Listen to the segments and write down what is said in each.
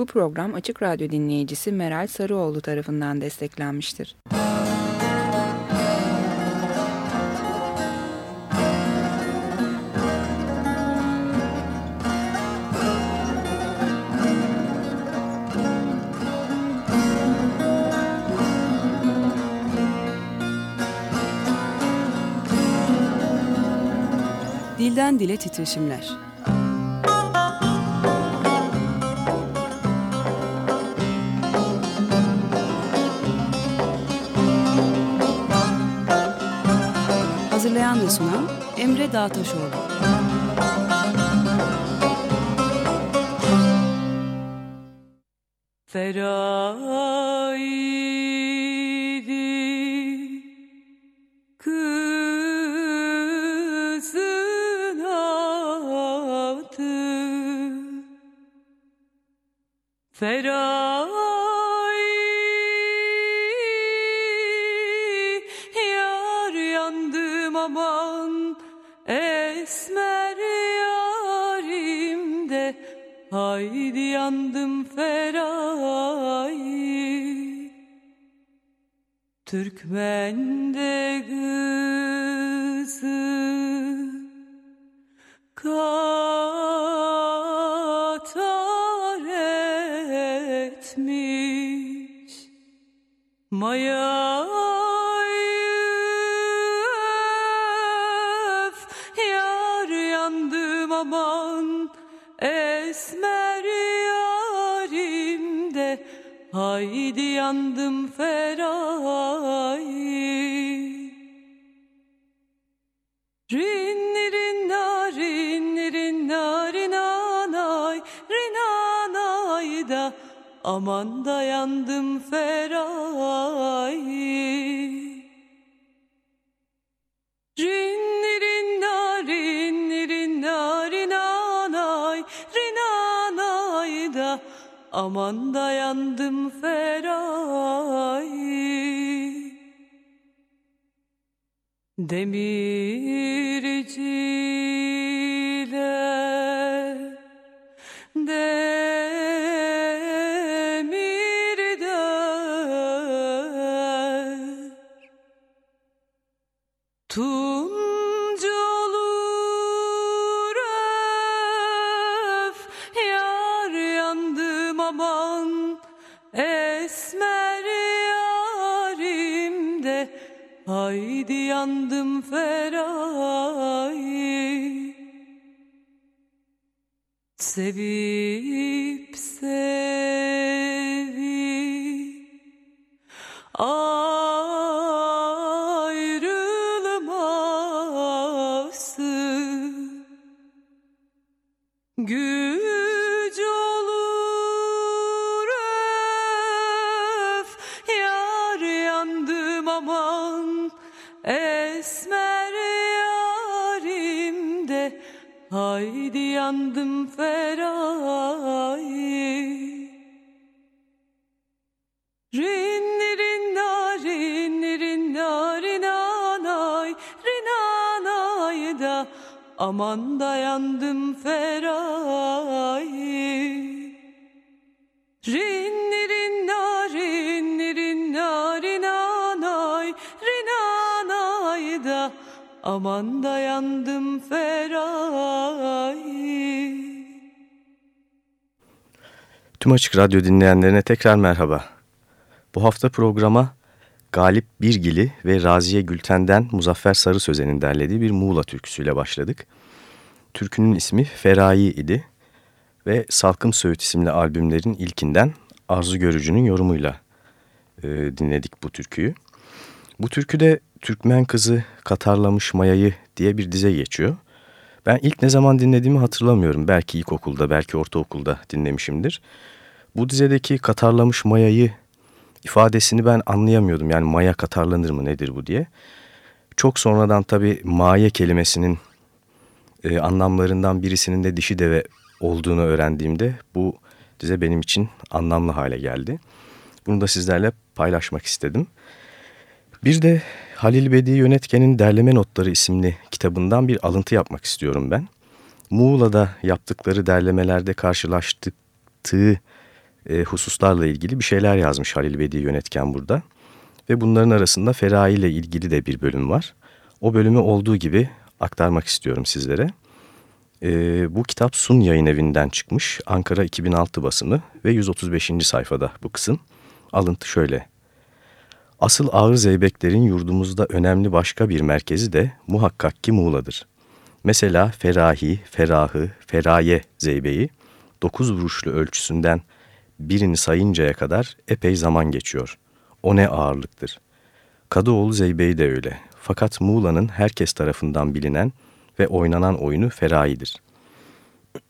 Bu program Açık Radyo dinleyicisi Meral Sarıoğlu tarafından desteklenmiştir. Dilden Dile Titreşimler Sunan Emre Dağtaşoğlu. Feraidi Rinni rinna rinni rinna rinanay rinanay da. Aman da yandım feray. Rinni rinna rinni rinna rinanay rinanay da. Aman da yandım Demirciler الذي aman da yandım feray Rinni rinna rinni rinna rinanay da. Aman da yandım feray. Tüm Açık Radyo dinleyenlerine tekrar merhaba. Bu hafta programa Galip Birgili ve Raziye Gülten'den Muzaffer Sarı Sözen'in derlediği bir Muğla türküsüyle başladık. Türkünün ismi Ferayi idi ve Salkım Söğüt isimli albümlerin ilkinden Arzu Görücü'nün yorumuyla e, dinledik bu türküyü. Bu türküde Türkmen Kızı Katarlamış Mayayı diye bir dize geçiyor. Ben ilk ne zaman dinlediğimi hatırlamıyorum. Belki ilkokulda, belki ortaokulda dinlemişimdir. Bu dizedeki katarlamış mayayı ifadesini ben anlayamıyordum. Yani maya katarlanır mı nedir bu diye. Çok sonradan tabii maye kelimesinin e, anlamlarından birisinin de dişi deve olduğunu öğrendiğimde bu dize benim için anlamlı hale geldi. Bunu da sizlerle paylaşmak istedim. Bir de Halil Bedi Yönetken'in Derleme Notları isimli kitabından bir alıntı yapmak istiyorum ben. Muğla'da yaptıkları derlemelerde karşılaştığı e, hususlarla ilgili bir şeyler yazmış Halil Vedi yönetken burada. Ve bunların arasında Ferahi ile ilgili de bir bölüm var. O bölümü olduğu gibi aktarmak istiyorum sizlere. E, bu kitap Sun Yayın Evi'nden çıkmış. Ankara 2006 basımı ve 135. sayfada bu kısım. Alıntı şöyle. Asıl ağır zeybeklerin yurdumuzda önemli başka bir merkezi de muhakkak ki Muğla'dır. Mesela Ferahi, Ferahı, Feraye zeybeği dokuz vuruşlu ölçüsünden birini sayıncaya kadar epey zaman geçiyor. O ne ağırlıktır. Kadıoğlu Zeybe'yi de öyle. Fakat Muğla'nın herkes tarafından bilinen ve oynanan oyunu Ferahi'dir.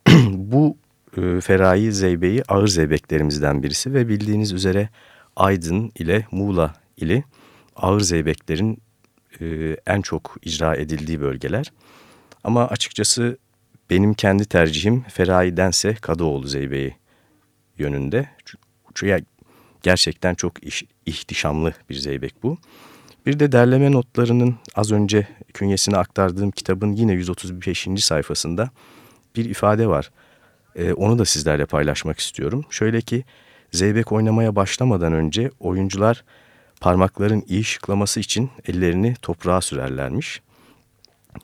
Bu e, Ferahi Zeybe'yi ağır zeybeklerimizden birisi ve bildiğiniz üzere Aydın ile Muğla ili ağır zeybeklerin e, en çok icra edildiği bölgeler. Ama açıkçası benim kendi tercihim Ferahi'dense Kadıoğlu Zeybe'yi yönünde. Çünkü gerçekten çok iş, ihtişamlı bir zeybek bu. Bir de derleme notlarının az önce künyesine aktardığım kitabın yine 135. sayfasında bir ifade var. Ee, onu da sizlerle paylaşmak istiyorum. Şöyle ki zeybek oynamaya başlamadan önce oyuncular parmakların iyi şıklaması için ellerini toprağa sürerlermiş.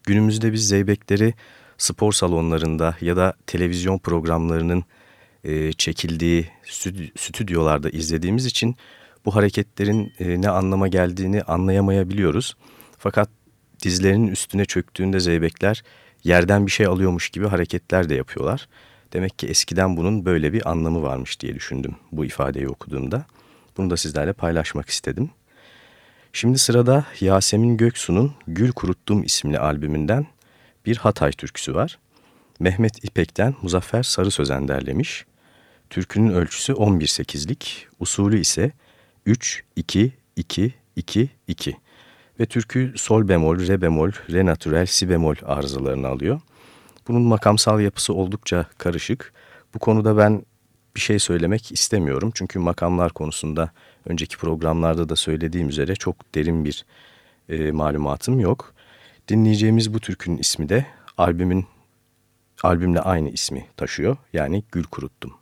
Günümüzde biz zeybekleri spor salonlarında ya da televizyon programlarının e, çekildiği stüdyolarda izlediğimiz için bu hareketlerin e, ne anlama geldiğini anlayamayabiliyoruz. Fakat dizlerinin üstüne çöktüğünde zeybekler yerden bir şey alıyormuş gibi hareketler de yapıyorlar. Demek ki eskiden bunun böyle bir anlamı varmış diye düşündüm bu ifadeyi okuduğumda. Bunu da sizlerle paylaşmak istedim. Şimdi sırada Yasemin Göksu'nun Gül Kuruttum isimli albümünden bir Hatay türküsü var. Mehmet İpek'ten Muzaffer Sarı Sözen derlemiş. Türkünün ölçüsü 11-8'lik, usulü ise 3-2-2-2-2 ve türkü sol bemol, re bemol, re natürel, si bemol arızalarını alıyor. Bunun makamsal yapısı oldukça karışık. Bu konuda ben bir şey söylemek istemiyorum. Çünkü makamlar konusunda önceki programlarda da söylediğim üzere çok derin bir e, malumatım yok. Dinleyeceğimiz bu türkünün ismi de albümün albümle aynı ismi taşıyor. Yani Gül Kuruttum.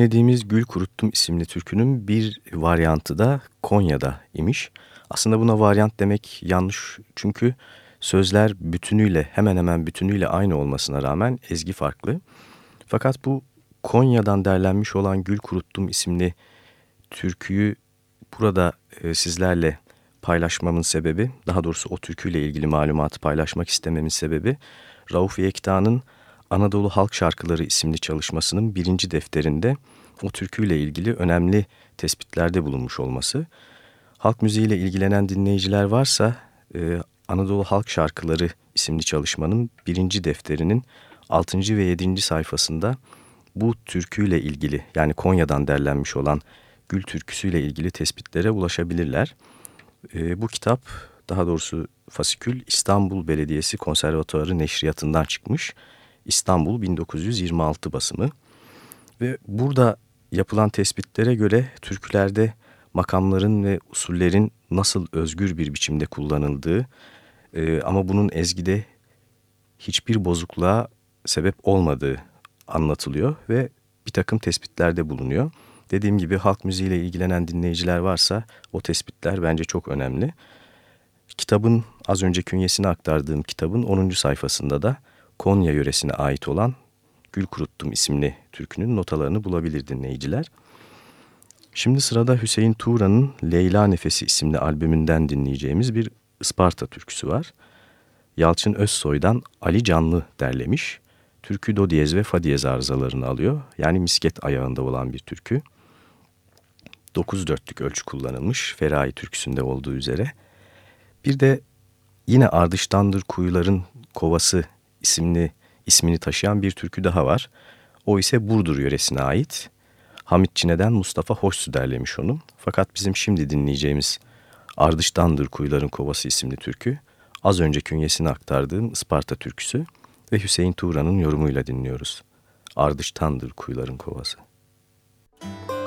Dinlediğimiz Gül Kuruttum isimli türkünün bir varyantı da Konya'da imiş. Aslında buna varyant demek yanlış çünkü sözler bütünüyle hemen hemen bütünüyle aynı olmasına rağmen ezgi farklı. Fakat bu Konya'dan derlenmiş olan Gül Kuruttum isimli türküyü burada e, sizlerle paylaşmamın sebebi, daha doğrusu o türküyle ilgili malumatı paylaşmak istememin sebebi, Rauf Yekta'nın Anadolu Halk Şarkıları isimli çalışmasının birinci defterinde o türküyle ilgili önemli tespitlerde bulunmuş olması. Halk müziğiyle ilgilenen dinleyiciler varsa e, Anadolu Halk Şarkıları isimli çalışmanın birinci defterinin 6. ve 7. sayfasında bu türküyle ilgili yani Konya'dan derlenmiş olan Gül türküsüyle ilgili tespitlere ulaşabilirler. E, bu kitap daha doğrusu fasikül İstanbul Belediyesi Konservatuarı Neşriyatı'ndan çıkmış. İstanbul 1926 basımı. Ve burada yapılan tespitlere göre türkülerde makamların ve usullerin nasıl özgür bir biçimde kullanıldığı e, ama bunun ezgide hiçbir bozukluğa sebep olmadığı anlatılıyor ve bir takım tespitlerde bulunuyor. Dediğim gibi halk müziğiyle ilgilenen dinleyiciler varsa o tespitler bence çok önemli. Kitabın az önce künyesini aktardığım kitabın 10. sayfasında da Konya yöresine ait olan Gül Kuruttum isimli türkünün notalarını bulabilir dinleyiciler. Şimdi sırada Hüseyin Tuğra'nın Leyla Nefesi isimli albümünden dinleyeceğimiz bir Isparta türküsü var. Yalçın Özsoy'dan Ali Canlı derlemiş. Türkü do diyez ve fa diyez arızalarını alıyor. Yani misket ayağında olan bir türkü. 9 dörtlük ölçü kullanılmış Ferahi türküsünde olduğu üzere. Bir de yine Ardıştandır Kuyuların Kovası isimli ismini taşıyan bir türkü daha var. O ise Burdur yöresine ait. Hamit Çine'den Mustafa Hoşsu derlemiş onu. Fakat bizim şimdi dinleyeceğimiz Ardıştandır Kuyuların Kovası isimli türkü az önce künyesini aktardığım Isparta türküsü ve Hüseyin Tuğra'nın yorumuyla dinliyoruz. Ardıştandır Kuyuların Kovası. Müzik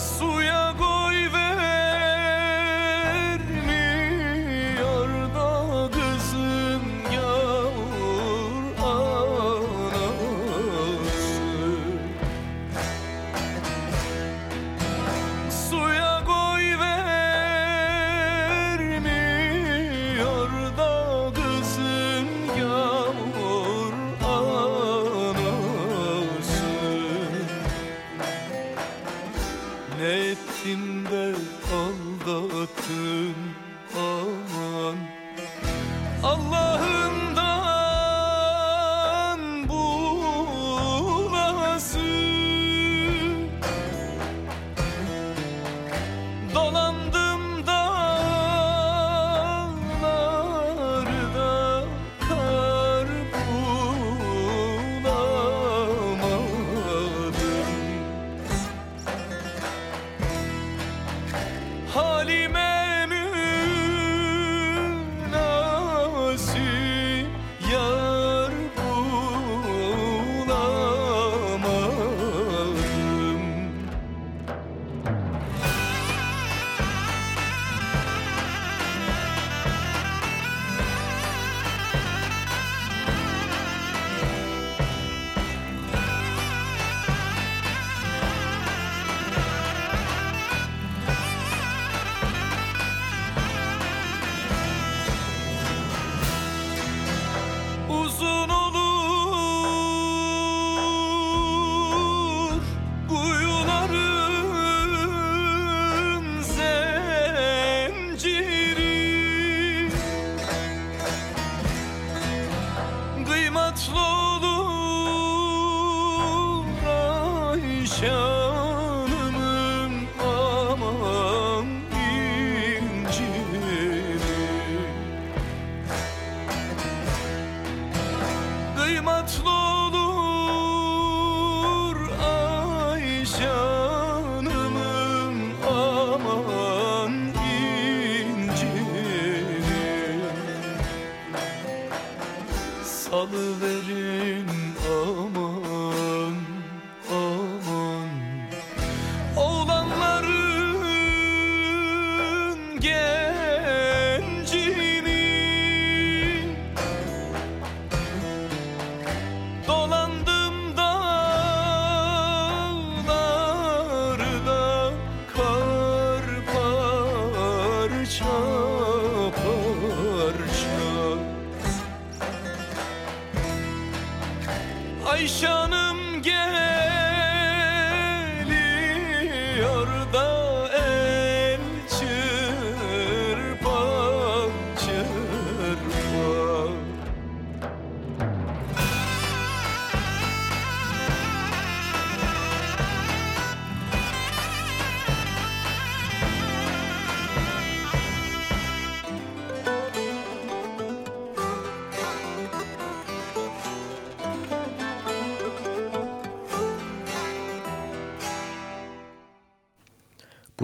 sua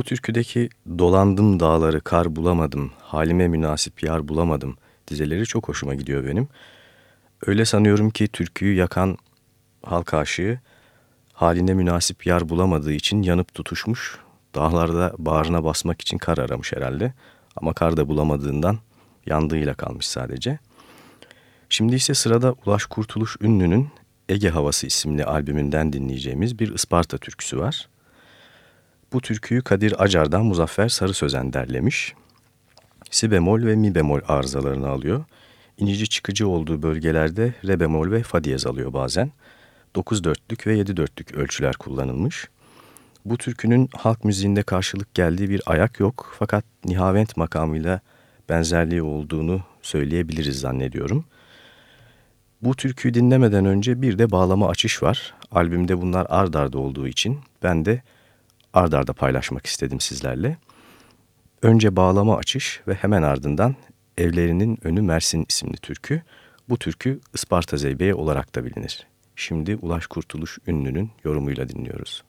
türküdeki dolandım dağları kar bulamadım, halime münasip yar bulamadım dizeleri çok hoşuma gidiyor benim. Öyle sanıyorum ki türküyü yakan halk aşığı haline münasip yar bulamadığı için yanıp tutuşmuş, dağlarda bağrına basmak için kar aramış herhalde. Ama kar da bulamadığından yandığıyla kalmış sadece. Şimdi ise sırada Ulaş Kurtuluş Ünlü'nün Ege Havası isimli albümünden dinleyeceğimiz bir Isparta türküsü var. Bu türküyü Kadir Acar'dan Muzaffer Sarı Sözen derlemiş. Si bemol ve mi bemol arızalarını alıyor. İnici çıkıcı olduğu bölgelerde re bemol ve fa diyez alıyor bazen. 9 dörtlük ve 7 dörtlük ölçüler kullanılmış. Bu türkünün halk müziğinde karşılık geldiği bir ayak yok fakat nihavent makamıyla benzerliği olduğunu söyleyebiliriz zannediyorum. Bu türküyü dinlemeden önce bir de bağlama açış var. Albümde bunlar ard arda olduğu için ben de ard arda paylaşmak istedim sizlerle. Önce bağlama açış ve hemen ardından Evlerinin Önü Mersin isimli türkü. Bu türkü Isparta Zeybeği olarak da bilinir. Şimdi Ulaş Kurtuluş ünlünün yorumuyla dinliyoruz.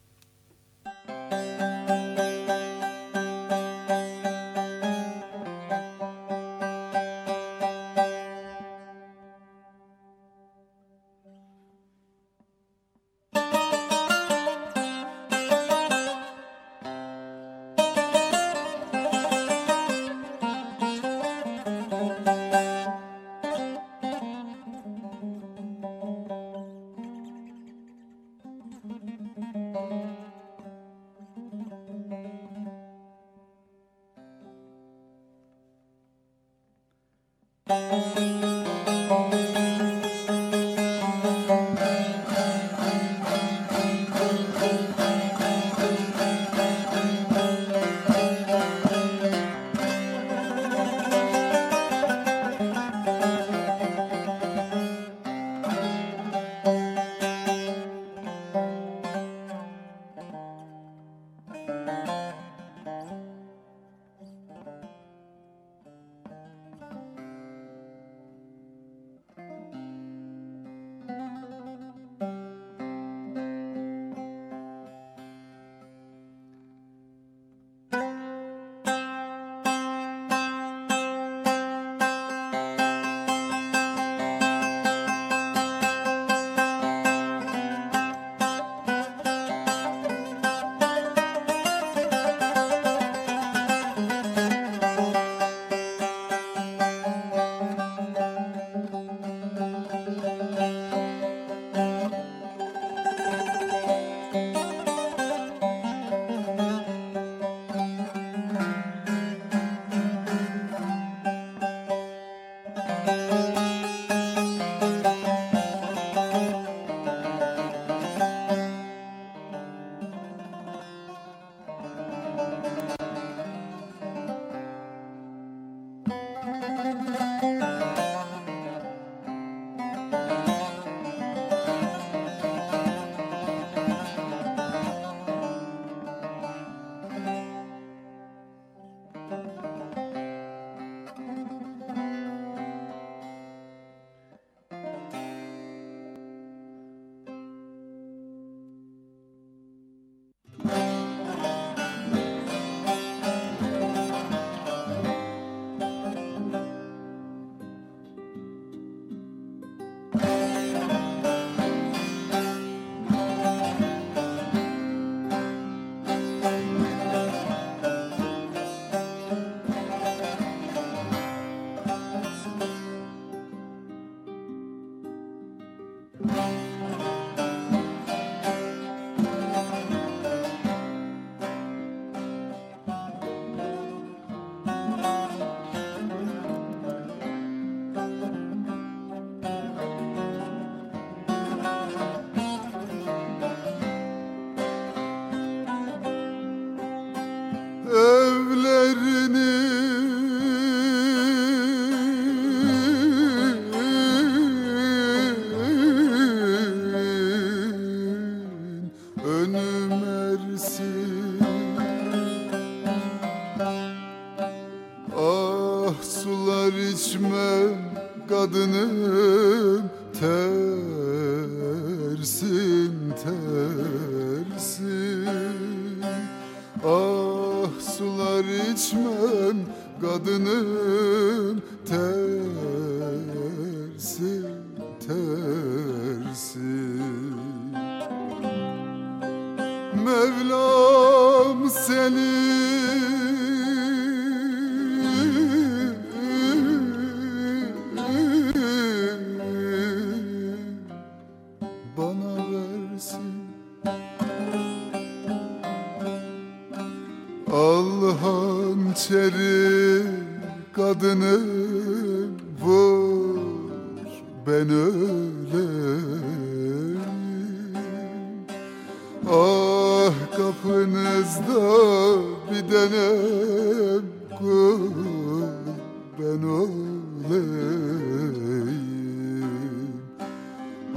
Ben olayım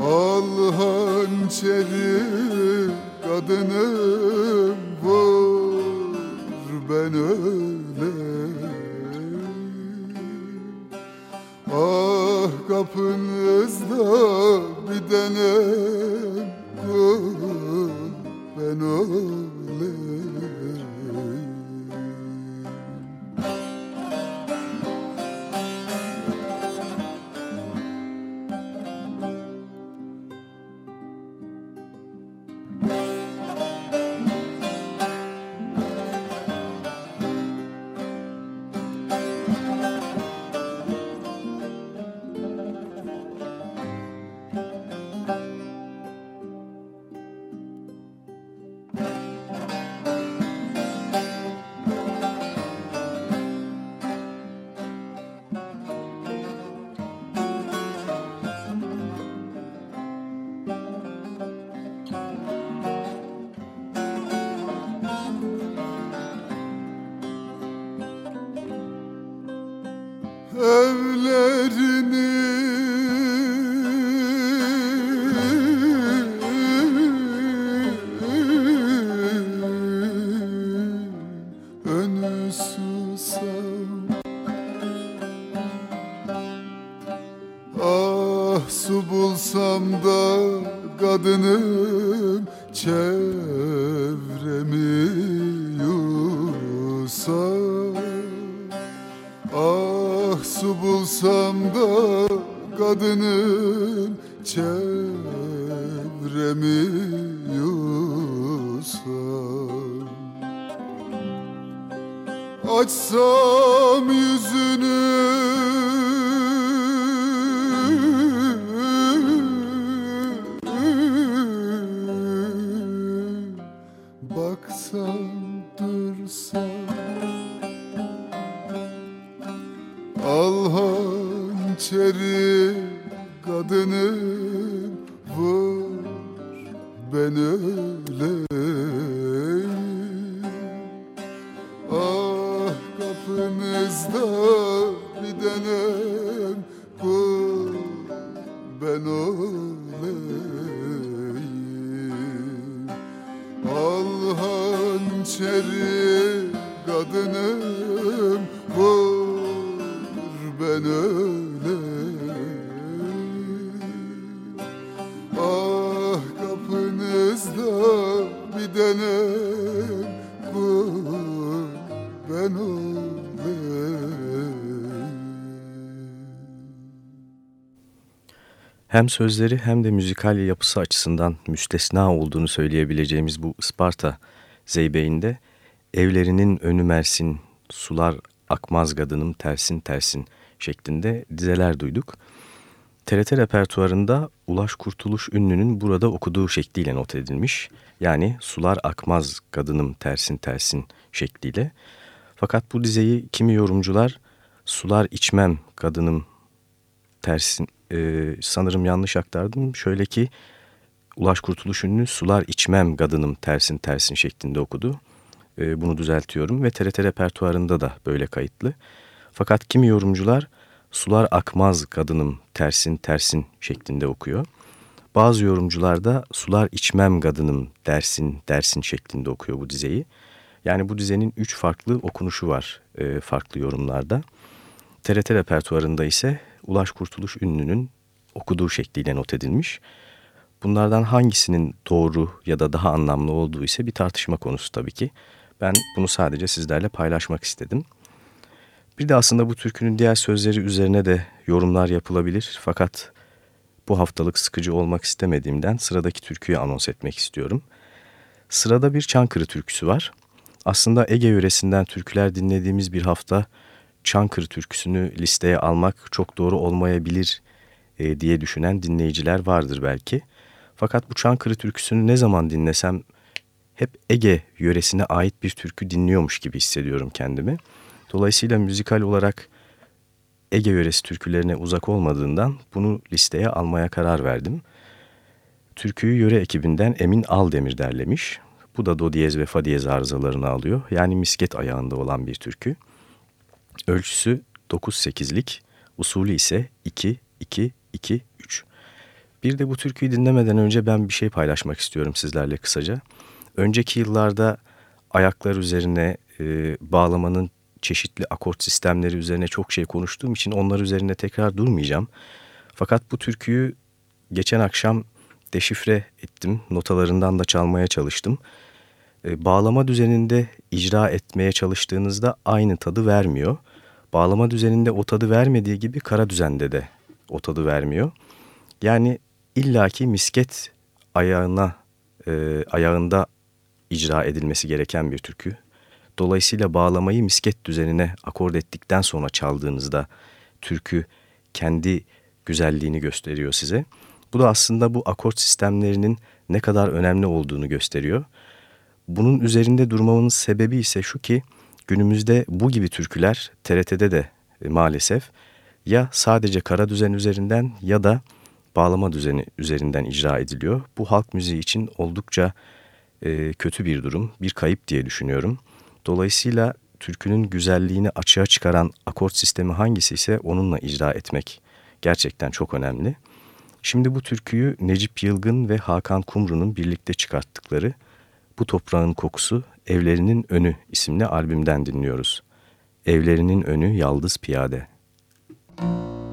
Al hançeri kadınım vur ben öleyim Ah kapınızda bir denem kul ben Отцом. Hem sözleri hem de müzikal yapısı açısından müstesna olduğunu söyleyebileceğimiz bu Isparta zeybeğinde evlerinin önü mersin, sular akmaz gadınım tersin tersin şeklinde dizeler duyduk. TRT repertuarında Ulaş Kurtuluş ünlünün burada okuduğu şekliyle not edilmiş. Yani sular akmaz kadınım tersin tersin şekliyle. Fakat bu dizeyi kimi yorumcular sular içmem kadınım tersin e, sanırım yanlış aktardım. Şöyle ki Ulaş Kurtuluş ünlü sular içmem kadınım tersin tersin şeklinde okudu. E, bunu düzeltiyorum ve TRT repertuarında da böyle kayıtlı. Fakat kimi yorumcular sular akmaz kadınım tersin tersin şeklinde okuyor. Bazı yorumcular da sular içmem kadınım dersin dersin şeklinde okuyor bu dizeyi. Yani bu dizenin üç farklı okunuşu var e, farklı yorumlarda. TRT repertuarında ise Ulaş Kurtuluş ünlünün okuduğu şekliyle not edilmiş. Bunlardan hangisinin doğru ya da daha anlamlı olduğu ise bir tartışma konusu tabii ki. Ben bunu sadece sizlerle paylaşmak istedim. Bir de aslında bu türkünün diğer sözleri üzerine de yorumlar yapılabilir. Fakat bu haftalık sıkıcı olmak istemediğimden sıradaki türküyü anons etmek istiyorum. Sırada bir Çankırı türküsü var. Aslında Ege yöresinden türküler dinlediğimiz bir hafta Çankırı türküsünü listeye almak çok doğru olmayabilir e, diye düşünen dinleyiciler vardır belki. Fakat bu Çankırı türküsünü ne zaman dinlesem hep Ege yöresine ait bir türkü dinliyormuş gibi hissediyorum kendimi. Dolayısıyla müzikal olarak Ege yöresi türkülerine uzak olmadığından bunu listeye almaya karar verdim. Türküyü yöre ekibinden Emin Aldemir derlemiş. Bu da do diyez ve fa diyez arızalarını alıyor. Yani misket ayağında olan bir türkü. Ölçüsü 9-8'lik, usulü ise 2-2-2-3. Bir de bu türküyü dinlemeden önce ben bir şey paylaşmak istiyorum sizlerle kısaca. Önceki yıllarda ayaklar üzerine e, bağlamanın çeşitli akort sistemleri üzerine çok şey konuştuğum için onlar üzerine tekrar durmayacağım. Fakat bu türküyü geçen akşam deşifre ettim. Notalarından da çalmaya çalıştım. E, bağlama düzeninde icra etmeye çalıştığınızda aynı tadı vermiyor. Bağlama düzeninde o tadı vermediği gibi kara düzende de o tadı vermiyor. Yani illaki misket ayağına e, ayağında icra edilmesi gereken bir türkü. Dolayısıyla bağlamayı misket düzenine akord ettikten sonra çaldığınızda türkü kendi güzelliğini gösteriyor size. Bu da aslında bu akort sistemlerinin ne kadar önemli olduğunu gösteriyor. Bunun üzerinde durmamın sebebi ise şu ki günümüzde bu gibi türküler TRT'de de e, maalesef ya sadece kara düzen üzerinden ya da bağlama düzeni üzerinden icra ediliyor. Bu halk müziği için oldukça e, kötü bir durum, bir kayıp diye düşünüyorum. Dolayısıyla türkünün güzelliğini açığa çıkaran akort sistemi hangisi ise onunla icra etmek gerçekten çok önemli. Şimdi bu türküyü Necip Yılgın ve Hakan Kumru'nun birlikte çıkarttıkları Bu Toprağın Kokusu Evlerinin Önü isimli albümden dinliyoruz. Evlerinin Önü Yaldız Piyade. Müzik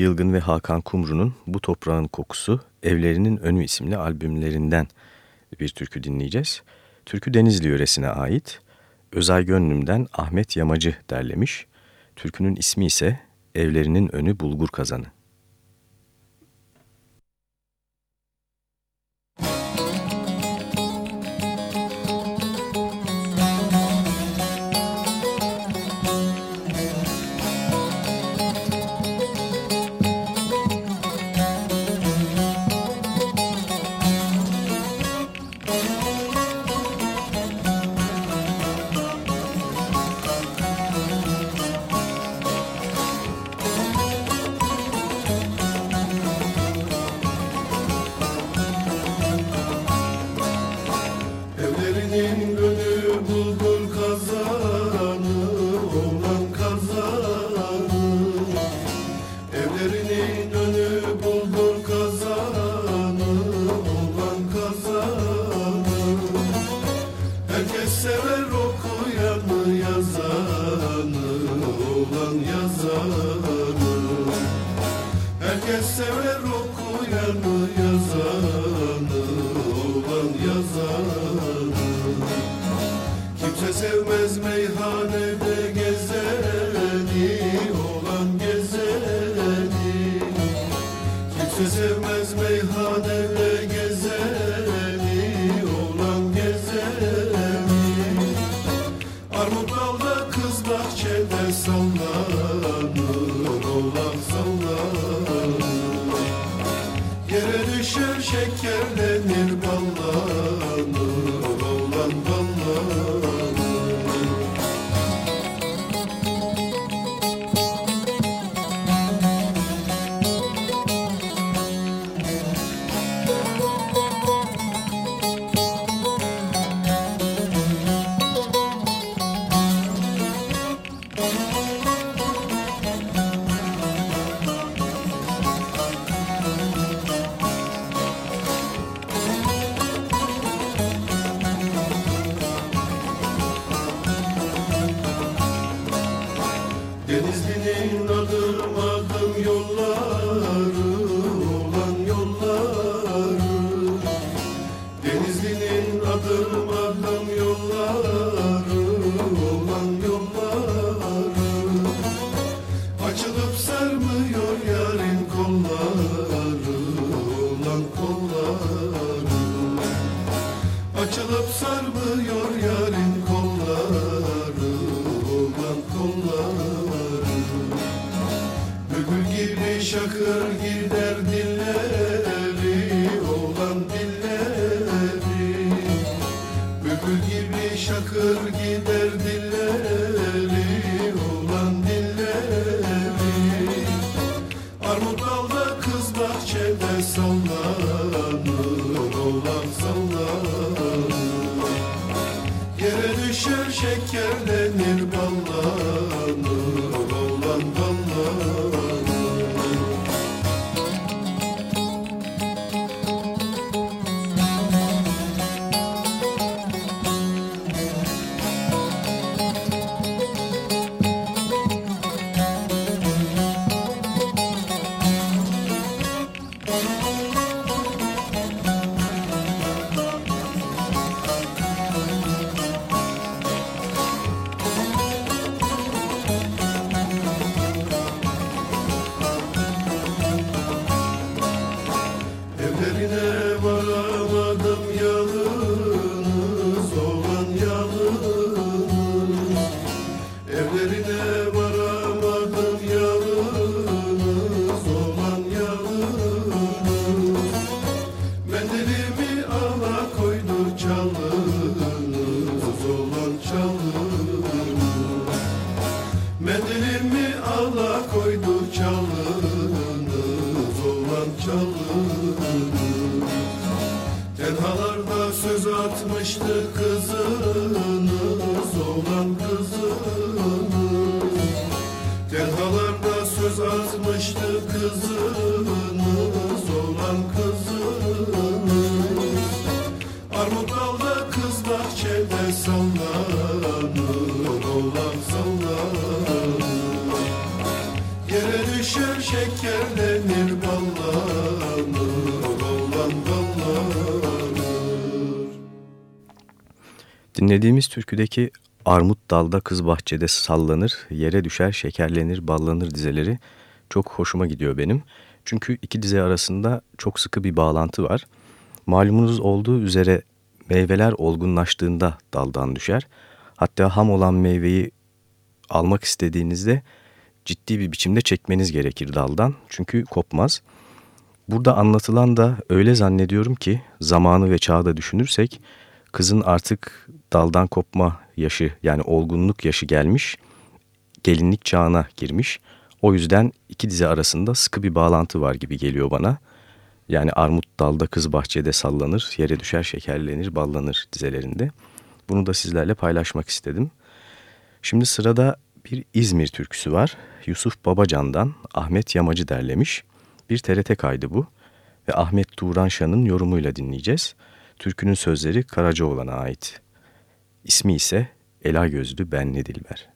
Yılgın ve Hakan Kumru'nun Bu Toprağın Kokusu Evlerinin Önü isimli albümlerinden bir türkü dinleyeceğiz. Türkü Denizli yöresine ait. Özay Gönlüm'den Ahmet Yamacı derlemiş. Türkünün ismi ise Evlerinin Önü Bulgur Kazanı. derdim sarmıyor yarın kolları Olan kolları Açılıp sarmıyor yarın kolları Olan kolları Bülbül gibi şakır söz atmıştı kızınız Oğlan kızınız. Tenhalarda söz atmıştı kızınız. Dinlediğimiz türküdeki armut dalda kız bahçede sallanır, yere düşer şekerlenir ballanır dizeleri çok hoşuma gidiyor benim. Çünkü iki dize arasında çok sıkı bir bağlantı var. Malumunuz olduğu üzere meyveler olgunlaştığında daldan düşer. Hatta ham olan meyveyi almak istediğinizde ciddi bir biçimde çekmeniz gerekir daldan. Çünkü kopmaz. Burada anlatılan da öyle zannediyorum ki zamanı ve çağı da düşünürsek kızın artık daldan kopma yaşı yani olgunluk yaşı gelmiş, gelinlik çağına girmiş. O yüzden iki dizi arasında sıkı bir bağlantı var gibi geliyor bana. Yani armut dalda kız bahçede sallanır, yere düşer şekerlenir, ballanır dizelerinde. Bunu da sizlerle paylaşmak istedim. Şimdi sırada bir İzmir türküsü var. Yusuf Babacan'dan Ahmet Yamacı derlemiş. Bir TRT kaydı bu ve Ahmet Turanşan'ın yorumuyla dinleyeceğiz. Türkünün sözleri Karacaoğlan'a ait. İsmi ise Ela Gözlü Benli Dilber.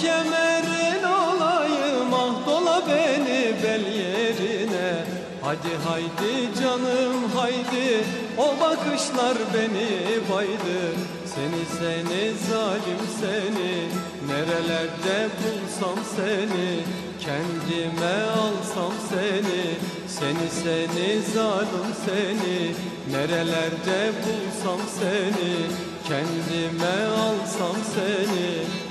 Kemerin olayım ah dola beni bel yerine. Hadi haydi canım haydi o bakışlar beni baydı. Seni seni zalim seni nerelerde bulsam seni Kendime alsam seni. Seni seni zalim seni Nerelerde bulsam seni kendime alsam seni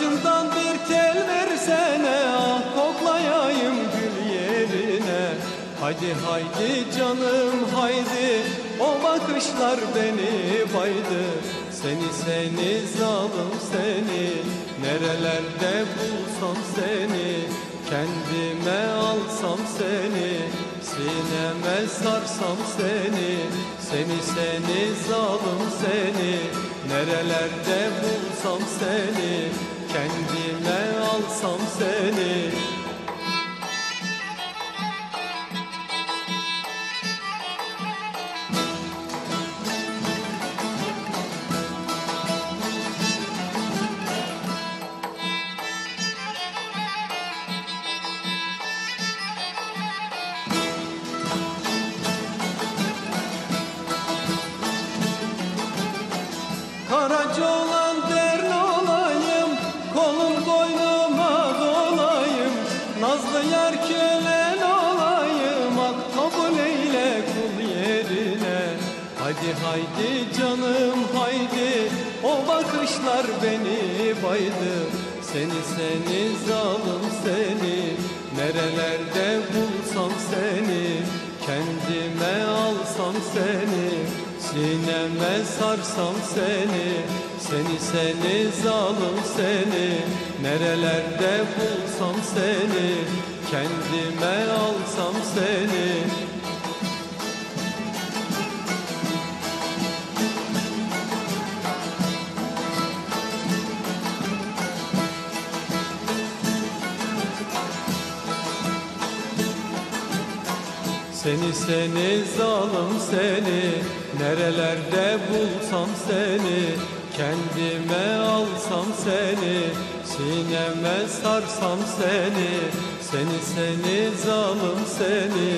Saçından bir tel versene Ah koklayayım gül yerine. Hadi haydi canım haydi O bakışlar beni baydı. Seni seni zalim seni Nerelerde bulsam seni Kendime alsam seni Sineme sarsam seni. Seni seni zalim seni Nerelerde bulsam seni Kendime alsam seni baydı Seni seni zalim seni Nerelerde bulsam seni Kendime alsam seni Sineme sarsam seni Seni seni zalim seni Nerelerde bulsam seni Kendime sarsam seni Seni seni zalim seni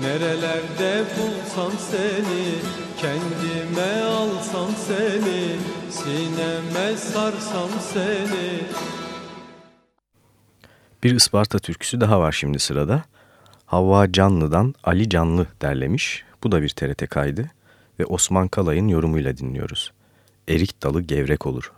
Nerelerde bulsam seni Kendime alsam seni Sineme sarsam seni Bir Isparta türküsü daha var şimdi sırada. Havva Canlı'dan Ali Canlı derlemiş. Bu da bir TRT kaydı ve Osman Kalay'ın yorumuyla dinliyoruz. Erik dalı gevrek olur.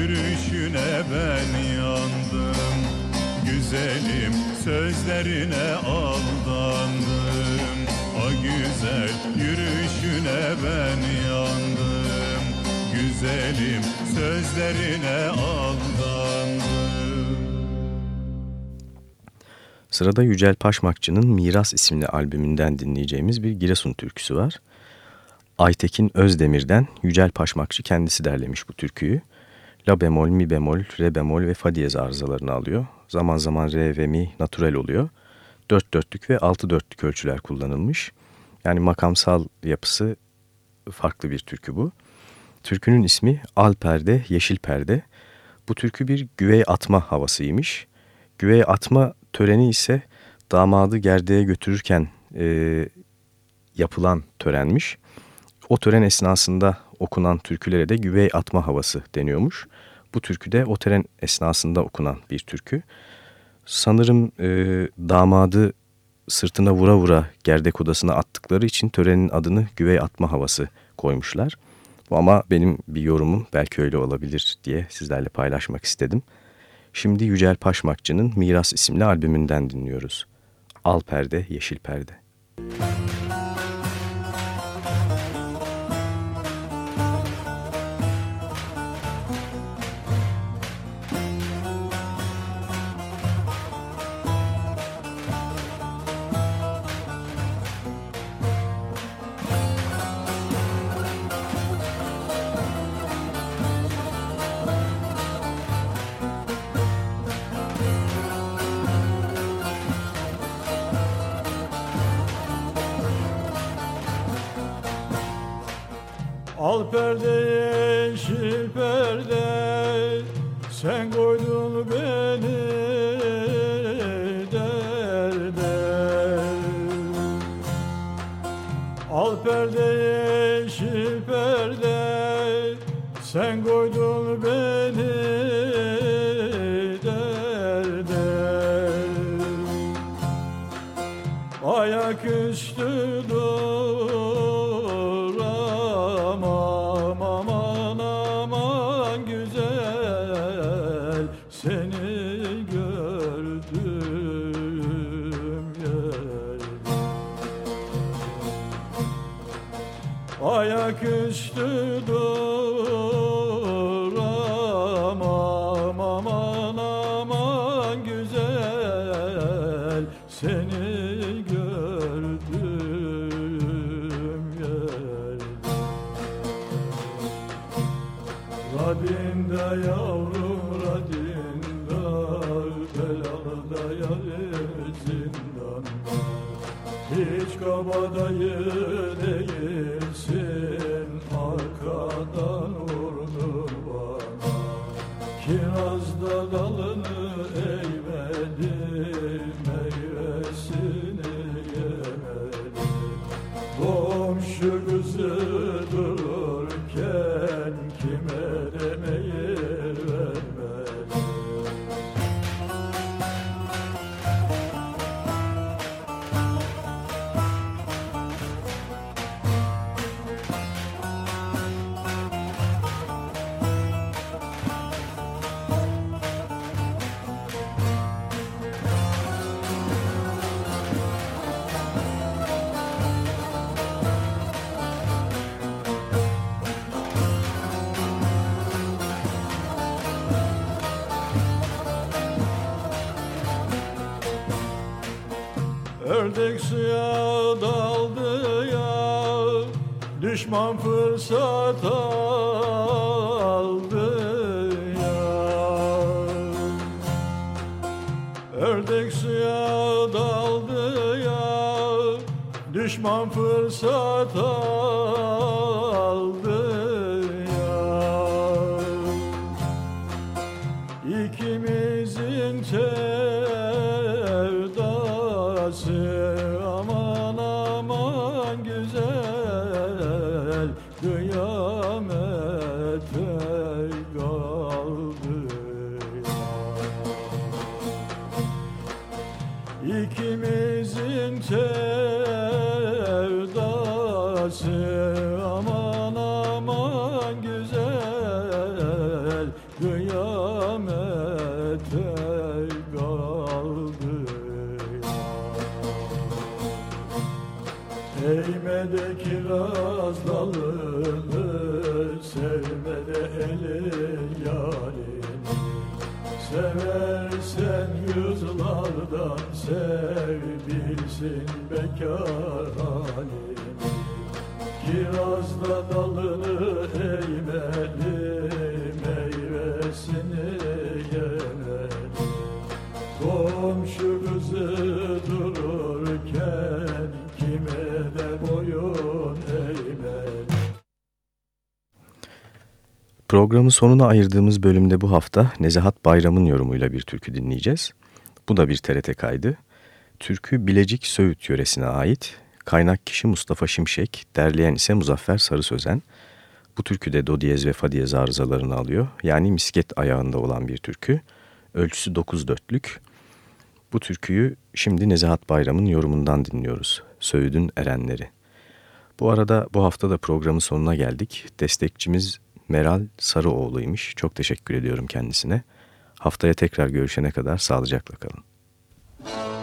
Yürüyüşüne ben yandım Güzelim sözlerine aldandım A güzel yürüyüşüne ben yandım Güzelim sözlerine aldandım Sırada Yücel Paşmakçı'nın Miras isimli albümünden dinleyeceğimiz bir Giresun türküsü var. Aytekin Özdemir'den Yücel Paşmakçı kendisi derlemiş bu türküyü. La bemol, mi bemol, re bemol ve fa diyez arızalarını alıyor. Zaman zaman re ve mi natürel oluyor. Dört dörtlük ve altı dörtlük ölçüler kullanılmış. Yani makamsal yapısı farklı bir türkü bu. Türkünün ismi Al Perde, Yeşil Perde. Bu türkü bir güvey atma havasıymış. Güvey atma töreni ise damadı gerdeğe götürürken e, yapılan törenmiş. O tören esnasında okunan türkülere de güvey atma havası deniyormuş. Bu türkü de o tören esnasında okunan bir türkü. Sanırım e, damadı sırtına vura vura gerdek odasına attıkları için törenin adını güvey atma havası koymuşlar. Bu ama benim bir yorumum belki öyle olabilir diye sizlerle paylaşmak istedim. Şimdi Yücel Paşmakçı'nın Miras isimli albümünden dinliyoruz. Al perde, yeşil perde. Müzik Al perde yeşil perde Sen koydun beni Ördek suya daldı ya Düşman fırsat aldı ya. Ördek suya daldı ya Düşman fırsat aldı Programın sonuna ayırdığımız bölümde bu hafta Nezahat Bayram'ın yorumuyla bir türkü dinleyeceğiz. Bu da bir TRT kaydı. Türkü Bilecik Söğüt yöresine ait. Kaynak kişi Mustafa Şimşek, derleyen ise Muzaffer Sarı Sözen. Bu türkü de do diyez ve fa diyez arızalarını alıyor. Yani misket ayağında olan bir türkü. Ölçüsü 9 dörtlük. Bu türküyü şimdi Nezahat Bayram'ın yorumundan dinliyoruz. Söğüdün Erenleri. Bu arada bu hafta da programın sonuna geldik. Destekçimiz Meral Sarıoğlu'ymuş. Çok teşekkür ediyorum kendisine. Haftaya tekrar görüşene kadar sağlıcakla kalın. Naldırdın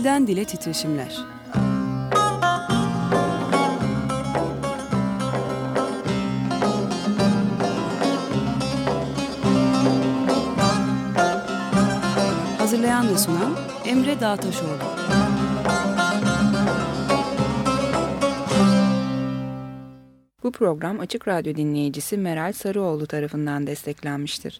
Dilden Dile Titreşimler Hazırlayan ve sunan Emre Dağtaşoğlu. Bu program Açık Radyo dinleyicisi Meral Sarıoğlu tarafından desteklenmiştir.